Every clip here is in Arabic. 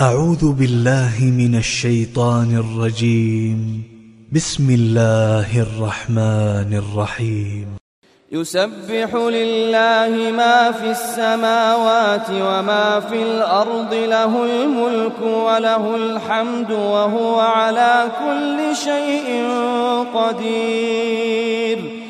أعوذ بالله من الشيطان الرجيم. بسم الله الرحمن الرحيم. يسبح لله ما في السماوات وما في الأرض له الملك وله الحمد وهو على كل شيء قدير.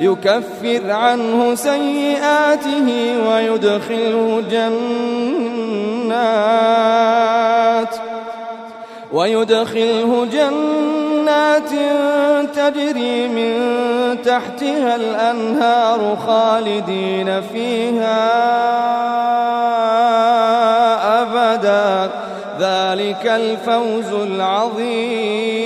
يكفر عنه سيئاته ويدخله جنات ويدخله جنات تجري من تحتها الأنهار خالدين فيها أبدا. ذلك الفوز العظيم.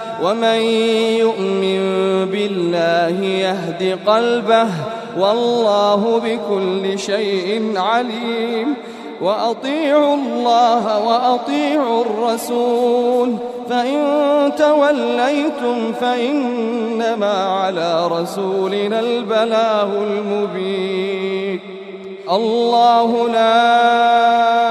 ومن يؤمن بالله يهد قلبه والله بكل شيء عليم وأطيعوا الله وأطيعوا الرسول فإن توليتم فإنما على رسولنا البلاغ المبين الله لا